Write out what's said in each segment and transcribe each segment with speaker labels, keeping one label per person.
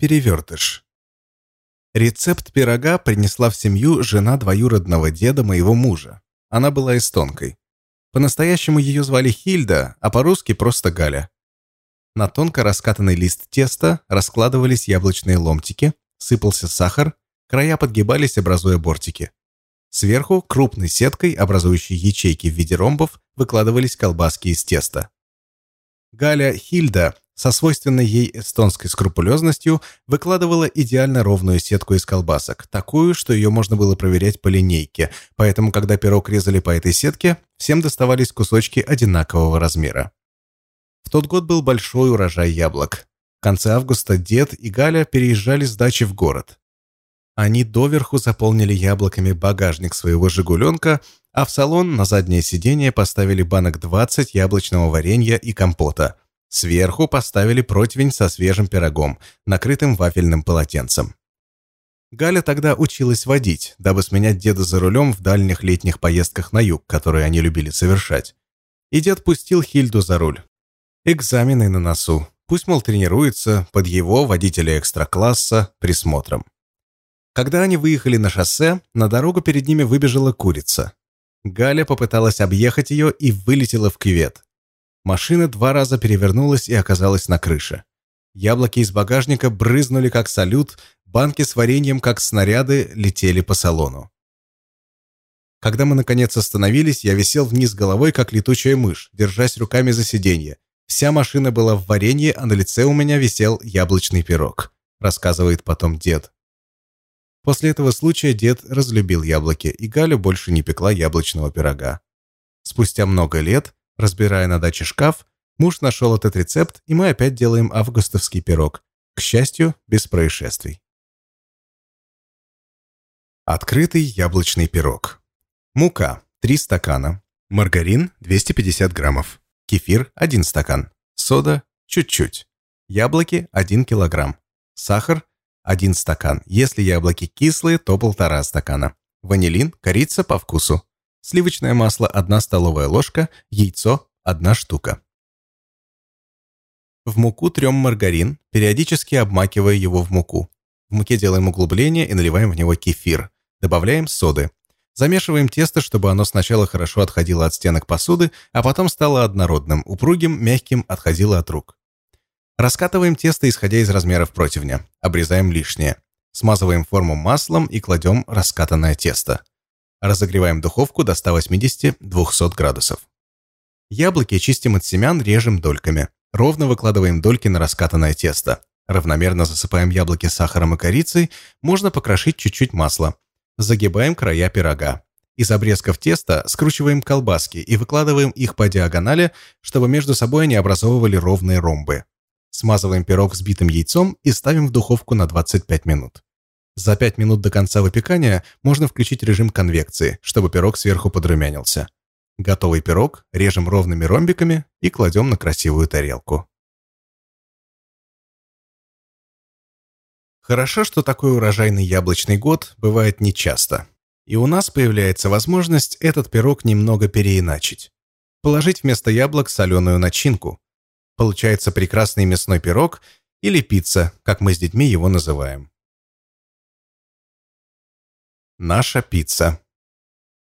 Speaker 1: Перевертыш. Рецепт пирога принесла в семью жена двоюродного деда моего мужа. Она была эстонкой. По-настоящему ее звали Хильда, а по-русски просто Галя. На тонко раскатанный лист теста раскладывались яблочные ломтики, сыпался сахар, края подгибались, образуя бортики. Сверху, крупной сеткой, образующей ячейки в виде ромбов, выкладывались колбаски из теста. Галя Хильда со свойственной ей эстонской скрупулезностью выкладывала идеально ровную сетку из колбасок, такую, что ее можно было проверять по линейке, поэтому, когда пирог резали по этой сетке, всем доставались кусочки одинакового размера. В тот год был большой урожай яблок. В конце августа дед и Галя переезжали с дачи в город. Они доверху заполнили яблоками багажник своего «Жигуленка», а в салон на заднее сиденье поставили банок 20 яблочного варенья и компота – Сверху поставили противень со свежим пирогом, накрытым вафельным полотенцем. Галя тогда училась водить, дабы сменять деда за рулем в дальних летних поездках на юг, которые они любили совершать. И дед пустил Хильду за руль. Экзамены на носу. Пусть, мол, тренируется под его, водителя экстра-класса, присмотром. Когда они выехали на шоссе, на дорогу перед ними выбежала курица. Галя попыталась объехать ее и вылетела в кювет. Машина два раза перевернулась и оказалась на крыше. Яблоки из багажника брызнули как салют, банки с вареньем, как снаряды, летели по салону. Когда мы наконец остановились, я висел вниз головой, как летучая мышь, держась руками за сиденье. Вся машина была в варенье, а на лице у меня висел яблочный пирог, рассказывает потом дед. После этого случая дед разлюбил яблоки, и Галя больше не пекла яблочного пирога. Спустя много лет Разбирая на даче шкаф, муж нашел этот рецепт, и мы опять делаем августовский пирог. К счастью, без происшествий. Открытый яблочный пирог. Мука – 3 стакана. Маргарин – 250 граммов. Кефир – 1 стакан. Сода – чуть-чуть. Яблоки – 1 килограмм. Сахар – 1 стакан. Если яблоки кислые, то полтора стакана. Ванилин, корица по вкусу. Сливочное масло – 1 столовая ложка, яйцо – 1 штука. В муку трем маргарин, периодически обмакивая его в муку. В муке делаем углубление и наливаем в него кефир. Добавляем соды. Замешиваем тесто, чтобы оно сначала хорошо отходило от стенок посуды, а потом стало однородным, упругим, мягким, отходило от рук. Раскатываем тесто, исходя из размеров противня. Обрезаем лишнее. Смазываем форму маслом и кладем раскатанное тесто. Разогреваем духовку до 180-200 градусов. Яблоки чистим от семян, режем дольками. Ровно выкладываем дольки на раскатанное тесто. Равномерно засыпаем яблоки сахаром и корицей, можно покрошить чуть-чуть масла. Загибаем края пирога. Из обрезков теста скручиваем колбаски и выкладываем их по диагонали, чтобы между собой они образовывали ровные ромбы. Смазываем пирог взбитым яйцом и ставим в духовку на 25 минут. За 5 минут до конца выпекания можно включить режим конвекции, чтобы пирог сверху подрумянился. Готовый пирог режем ровными ромбиками и кладем на красивую тарелку. Хорошо, что такой урожайный яблочный год бывает нечасто. И у нас появляется возможность этот пирог немного переиначить. Положить вместо яблок соленую начинку. Получается прекрасный мясной пирог или пицца, как мы с детьми его называем. Наша пицца.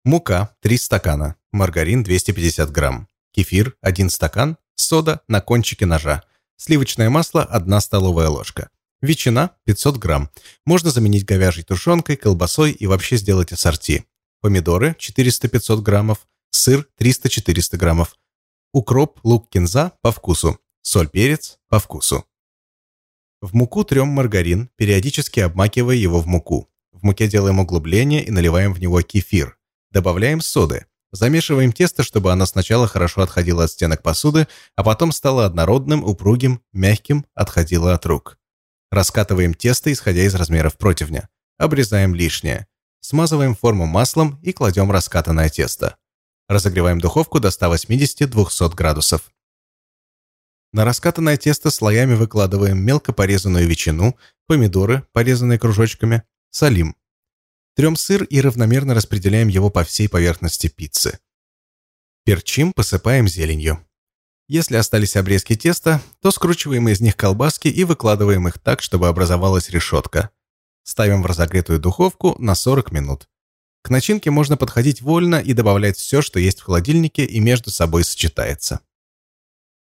Speaker 1: Мука 3 стакана, маргарин 250 грамм, кефир 1 стакан, сода на кончике ножа, сливочное масло 1 столовая ложка, ветчина 500 грамм. Можно заменить говяжьей тушенкой, колбасой и вообще сделать ассорти. Помидоры 400-500 граммов, сыр 300-400 граммов, укроп, лук, кинза по вкусу, соль, перец по вкусу. В муку трем маргарин, периодически обмакивая его в муку. В муке делаем углубление и наливаем в него кефир. Добавляем соды. Замешиваем тесто, чтобы оно сначала хорошо отходило от стенок посуды, а потом стало однородным, упругим, мягким, отходило от рук. Раскатываем тесто, исходя из размеров противня. Обрезаем лишнее. Смазываем форму маслом и кладем раскатанное тесто. Разогреваем духовку до 180-200 градусов. На раскатанное тесто слоями выкладываем мелко порезанную ветчину, помидоры, порезанные кружочками, Солим. Трем сыр и равномерно распределяем его по всей поверхности пиццы. Перчим, посыпаем зеленью. Если остались обрезки теста, то скручиваем из них колбаски и выкладываем их так, чтобы образовалась решетка. Ставим в разогретую духовку на 40 минут. К начинке можно подходить вольно и добавлять все, что есть в холодильнике и между собой сочетается.